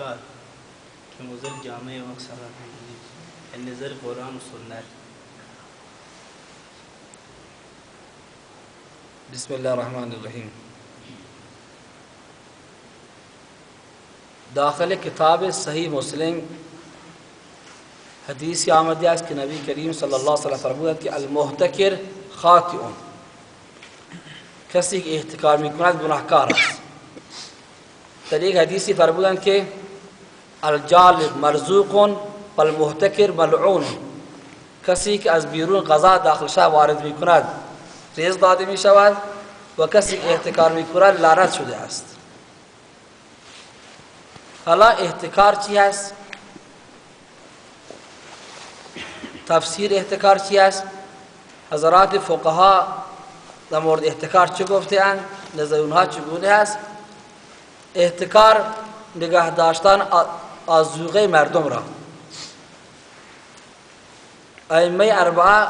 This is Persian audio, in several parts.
احتکار که موزل جامعه وقت سبب میگیرید یعنی نظر قرآن و سنت۔ بسم الله الرحمن الرحیم۔ داخل کتاب صحیح مسلم حدیثی آمده است که نبی کریم صلی الله علیه و سلم فرمودند که المحتکر خاطئون کسی که احتکار میکند گناهکار است در یک حدیثی فرمودند که الجالب مرزوق والمحتکر ملعون. کسی که از بیرون غذا داخل شهر وارد می‌کند ریز داده می شود و کسی احتکار می کند شده است. حالا احتکار چی است؟ تفسیر احتکار چی است؟ حضرات فقها در مورد احتکار چه گفته اند؟ نظر اونها چگونه است؟ احتکار نگه داشتن آزوغه مردم را. ائمه اربعه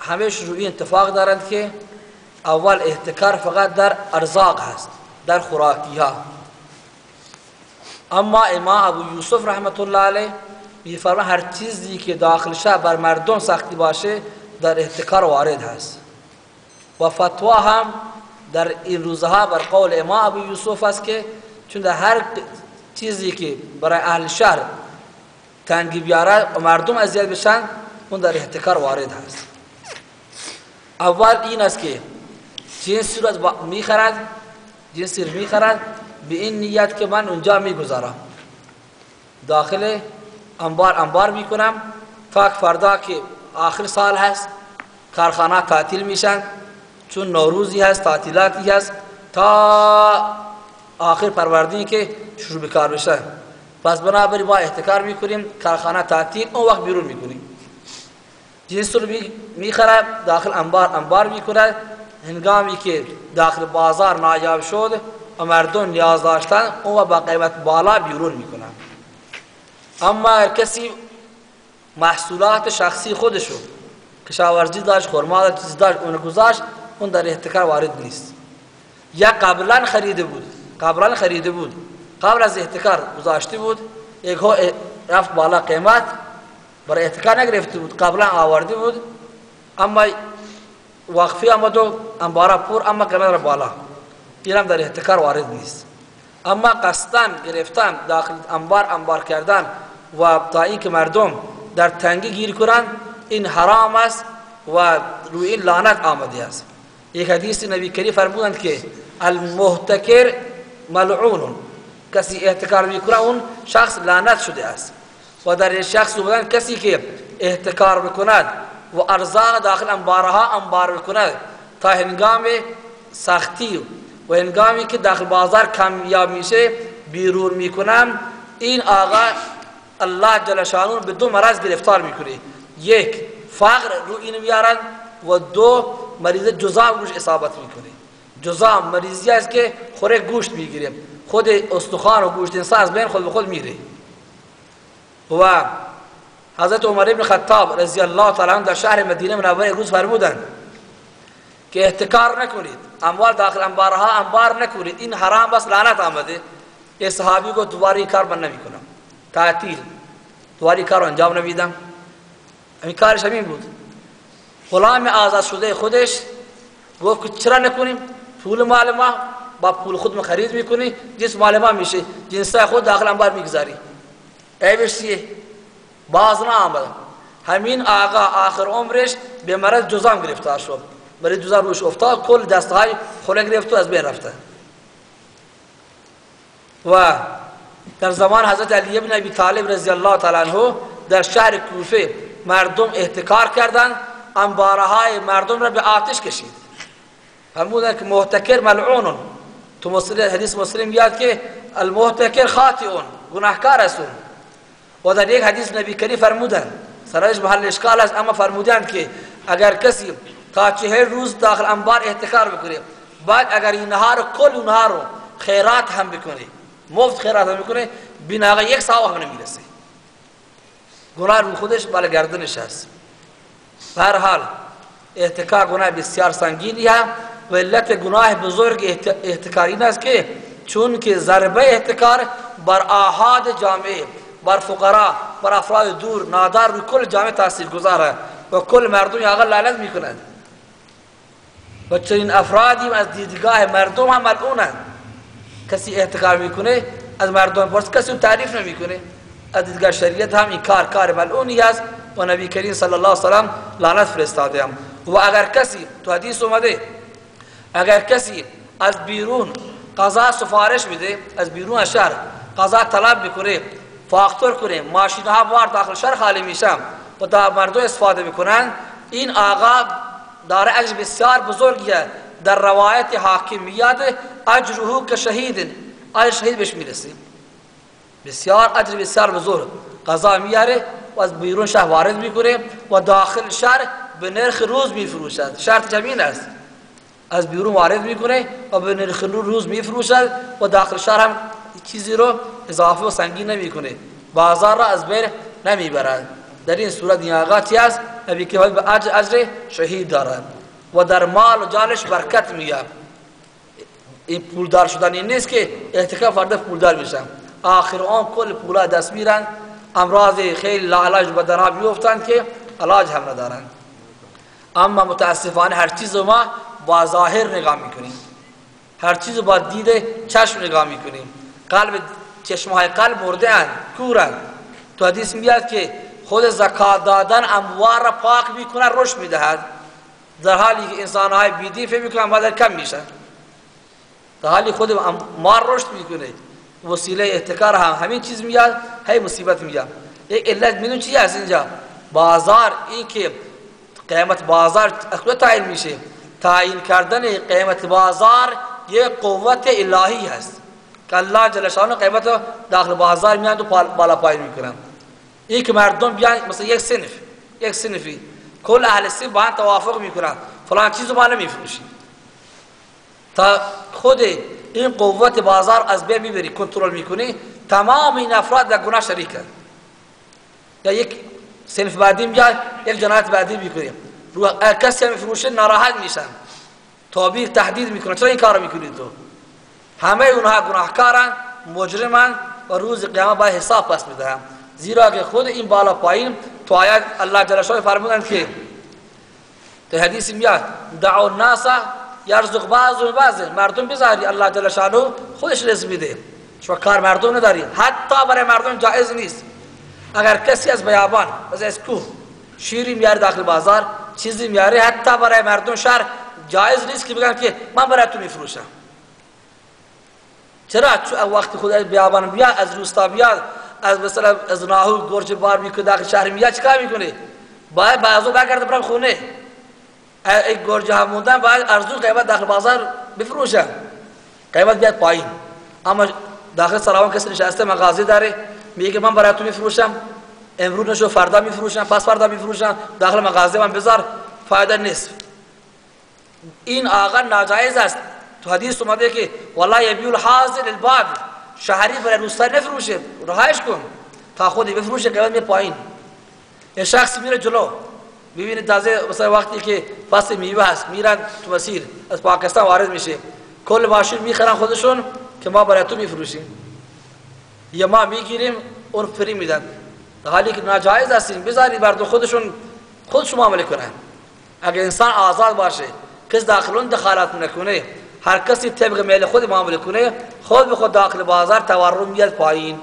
همه روی اتفاق دارند که اول احتکار فقط در ارزاق هست در خوراکی ها اما امام ابو یوسف رحمت الله علیه میفرما هر چیزی که داخل شه بر مردم سختی باشه در احتکار وارد هست. و فتوا هم در این روزها بر قول امام ابو یوسف است که چون در هر چیزی که برای اهل شهر تنگی بیاره و مردم اذیت بشن اون در احتکار وارد هست اول این است که جنسی رو می‌خرد جنسی رو می‌خرد به این نیت که من اونجا می‌گذارم. داخل انبار انبار می‌کنم تا فردا که آخر سال هست کارخانه تعطیل میشن چون نوروزی هست تعطیلاتی هست تا آخر پروردینی که شروع به کار بشن پس بنابراین ما احتکار می‌کنیم کارخانه تعطیل اون وقت بیرون می‌کنیم. جنس رو می‌خرد داخل انبار انبار می‌کند هنگامی که داخل بازار نایاب شد و مردم نیاز داشتن اون با قیمت بالا بیرون می‌کنن. اما هر کسی محصولات شخصی خودشو کشاورزی داشت خرما داشت چیز داشت اون گذاشت اون در احتکار وارد نیست. یا قبلا خریده بود. قبلا خریده بود. قبل از احتکار گذاشته بود. یک ها رفت بالا قیمت. برای احتکار نگرفته بود. قبلا آورده بود. اما وقفی آمد و انبارا پور اما قیمت را بالا. این هم در احتکار وارد نیست. اما قصدن گرفتن داخل انبار انبار کردن و تا اینکه مردم در تنگی گیر کنند این حرام است و روی این لعنت آمده است. یک حدیث نبی کریم فرمودند که المحتکر ملعون. کسی احتکار می‌کنه اون شخص لعنت شده است. و در شخص بودن کسی که احتکار بکند و ارزاق داخل انبارها انبار بکند تا هنگام سختی و هنگامی که داخل بازار کمیاب میشه بیرون می‌کنم. این آقا الله جل شانون به دو مرض گرفتار می‌کنه. یک فقر رو اینو میارن و دو مریض جزام روش اصابت می‌کنه. جزام مریضی است که خوره گوشت می‌گیره. خود استخوان و گوشت انسان از بین خود به خود میره. و حضرت عمر ابن خطاب رضی الله تعالی عنه در شهر مدینه منوره روز فرمودند که احتکار نکنید. اموال داخل انبارها انبار نکنید. این حرام بس لعنت آمده. یه صحابی کو دوباره کار من نمی‌کنم. تعطیل. دوباره کار انجام نمیدم. این کارش همین بود. غلام آزاد شده خودش گفت چرا نکنیم؟ پول مال ما با پول خود خرید می‌کنی جنس مال ما میشه. جنس خود داخل انبار می‌گذاری. عیبش چیه باز نه آمد همین آقا آخر عمرش به مرض جزام گرفتار شد. برای جزام روش افتاد کل دستهای خوره گرفت از بین رفته. و در زمان حضرت علی بن ابی طالب رضی الله تعالی عنہ در شهر کوفه مردم احتکار کردند. انبارهای مردم را به آتش کشید. فرمودند که محتکر ملعون تو مسلم حدیث مسلم یاد که المحتکر خاطئون گناهکار است و در یک حدیث نبی کریم فرمودند سرایش محل اشکال است اما فرمودند که اگر کسی تا چهر روز داخل انبار احتکار بکنه بعد اگر این نهار کل اونها رو خیرات هم بکنه مفت خیرات هم بکنه بنا یک ساو هم نمیرسه گناه رو خودش بالا گردنش هست هر حال احتکار گناه بسیار سنگینی هم و علت گناه بزرگ احتکار این است که چون که ضربه احتکار بر آهاد جامعه بر فقرا بر افراد دور نادار روی کل جامعه تاثیر گذاره و کل مردم آقا لعنت می‌کنند و چنین افرادی از دیدگاه مردم هم ملعونند کسی احتکار می‌کنه از مردم پرس کسی تعریف نمی‌کنه از دیدگاه شریعت هم این کار کار ملعونی است و نبی کریم صلی الله علیه و سلم لعنت فرستاده هم و اگر کسی تو حدیث اومده اگر کسی از بیرون قضا سفارش بده از بیرون شهر قضا طلب بکنه فاکتور کنه ماشین ها بار داخل شهر خالی میشم و دا مردم استفاده بکنن این آقا داره اجر بسیار بزرگیه. در روایت حاکمیت اجره که شهید اجر شهید بهش می‌رسه بسیار اجر بسیار بزرگ. قضا میاره و از بیرون شهر وارد می‌کنه و داخل شهر به نرخ روز میفروشد. شرط جمین است. از بیرون وارد می‌کنه و به نرخ روز میفروشد و داخل شهر هم چیزی رو اضافه و سنگین نمی‌کنه. بازار را از بین نمی‌برد. در این صورت این آقاتی است؟ نبی که به اجر اجر شهید دارد. و در مال و جانش برکت میاد این پولدار شدن این نیست که احتکام فرده پولدار میشن آخر آن کل پولا دست میرن. امراض خیلی لاعلاج بدنا بیفتند که علاج هم ندارن. اما متاسفانه هر چیز ما با ظاهر نگاه می‌کنیم. هر چیز با دید چشم نگاه می‌کنیم. قلب چشمهای قلب مرده اند کورن تو حدیث میاد که خود زکات دادن اموار را پاک می‌کنه رشد می‌دهد. در حالی که انسان های بیدی فهم می‌کنن بعد کم میشن. در حالی خود اموار رشد می‌کنه. وسیله احتکار هم همین چیز میاد هی مصیبت میاد یک علت میدون چی هست اینجا؟ بازار این که قیمت بازار اخوه تعیین میشه. تعیین کردن قیمت بازار یک قوت الهی هست. که الله جل شانه قیمت داخل بازار میاد و بالا پایین می‌کنن. این که مردم بیان مثلا یک سنف یک سنفی کل اهل سنف با توافق می‌کنن. فلان چیزو ما نمیفروشیم تا خود این قوت بازار از بین می‌بری کنترل می‌کنی تمام این افراد در گناه شریکن. یا یک سنف بعدی میاد یک جنایت بعدی می‌کنیم. رو کسی هم فروشه ناراحت میشن توبیخ تهدید می‌کنن چرا این کارو می‌کنی تو همه اونها گناهکارن مجرمن و روز قیامت باید حساب پس می‌دهم زیرا که خود این بالا پایین تو آیات الله جل شانه فرمودند که تو حدیث میاد دعو الناس یرزق بعض و بعض مردم بذاری الله جل شانه خودش رزق میده شما کار مردم نداری حتی برای مردم جایز نیست اگر کسی از بیابان از اسکو شیری میاره داخل بازار چیزی میاره حتی برای مردم شهر جایز نیست که بگن که من برای تو میفروشم. چرا؟ وقتی خود بیابان بیاد از روستا بیاد از مثلا از ناهو گرج بار می‌کنه داخل شهر میاد چیکار می‌کنه؟ باید بعضو برگرده برم خونه. یک گرج هم موندن باید ارزو قیمت داخل بازار بفروشن قیمت بیاد پایین. اما داخل سراوان کسی نشسته مغازه داره میگه من برای تو میفروشم. امروز نشو فردا میفروشم پس فردا میفروشم داخل مغازه من بذار فایده نیست. این آقا ناجایز است. تو حدیث اومده که والله یبیو الحاضر الباب شهری برای روستایی نفروشه. رهایش کن. تا خودی بفروشه قیمت می پایین. یه شخص میره جلو. ببینید تازه مثلا وقتی که فصل میوه هست میرن تو مسیر. از پاکستان وارد میشه. کل ماشین می‌خرن خودشون که ما برای تو میفروشیم. یا ما می‌گیریم اون فری میدن. حالی که ناجایز هستیم بذارید مردم خودشون خودشون معامله کنن. اگر انسان آزاد باشه کس داخلون دخالت نکنه هر کسی طبق میل خود معامله کنه خود به خود داخل بازار تورم میاد پایین.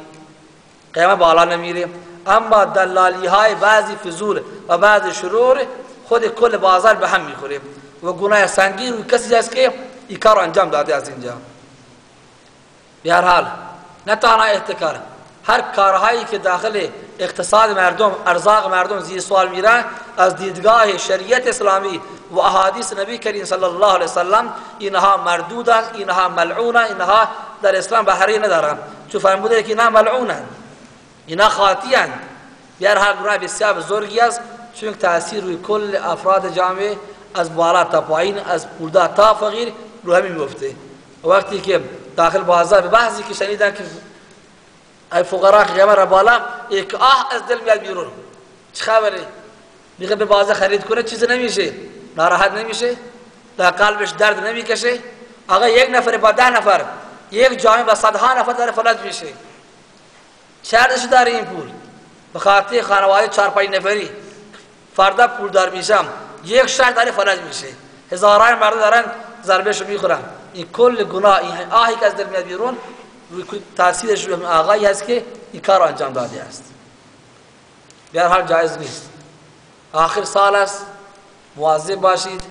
قیمت بالا نمیره. اما دلالی های بعضی فضول و بعضی شرور خود کل بازار به هم می‌خوره. و گناه سنگین روی کسی هست که این کار انجام داده از اینجا. به هر حال نه تنها احتکار هر کارهایی که داخل اقتصاد مردم ارزاق مردم زیر سوال میرن از دیدگاه شریعت اسلامی و احادیث نبی کریم صلی الله علیه وسلم اینها مردودن اینها ملعونن اینها در اسلام بحری ندارن چون فرموده که اینها ملعونن اینها خاطیان بیار هر گناه بسیار بزرگی است چون تاثیر روی کل افراد جامعه از بالا تا پایین از پولدار تا فقیر رو همین میفته. وقتی که داخل بازار به بحثی که شنیدن که فقرا که قیمت را بالا یک آه از دل میاد بیرون چه خبره میگه به بازار خرید کنه چیز نمیشه ناراحت نمیشه در قلبش درد نمی‌کشه آقا یک نفر با ده نفر یک جامعه با صدها نفر داره فلج میشه داره این پول به خانواده چهار پنج نفری فردا پول دار میشم یک شهر داره فرج میشه هزاران مرد دارن ضربهشو می‌خورن این کل گناه این آهی که از دل میاد بیرون تاثیرش روی آقایی هست که این کار انجام داده است هر حال جایز نیست آخر سال است مواظب باشید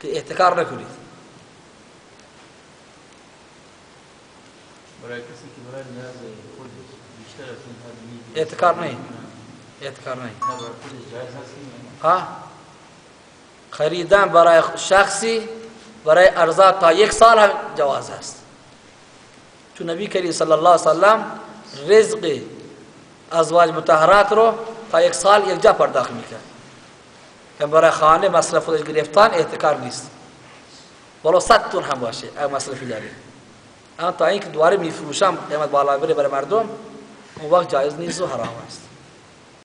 که احتکار نکنید برای کسی که برای نیاز خودش بیشتر از این حد می‌گیره احتکار نه احتکار نه ها خریدن برای شخصی برای ارزا تا یک سال هم جواز است چون نبی کریم صلی الله علیه وسلم رزق ازواج متحرات رو تا یک سال یک جا پرداخت می‌کرد. که برای خانه مصرف خودش گرفتن احتکار نیست. ولو صد تون هم باشه اگه مصرفی داره. اما تا اینکه دوباره میفروشم قیمت بالا بره برای مردم اون وقت جایز نیست و حرام است.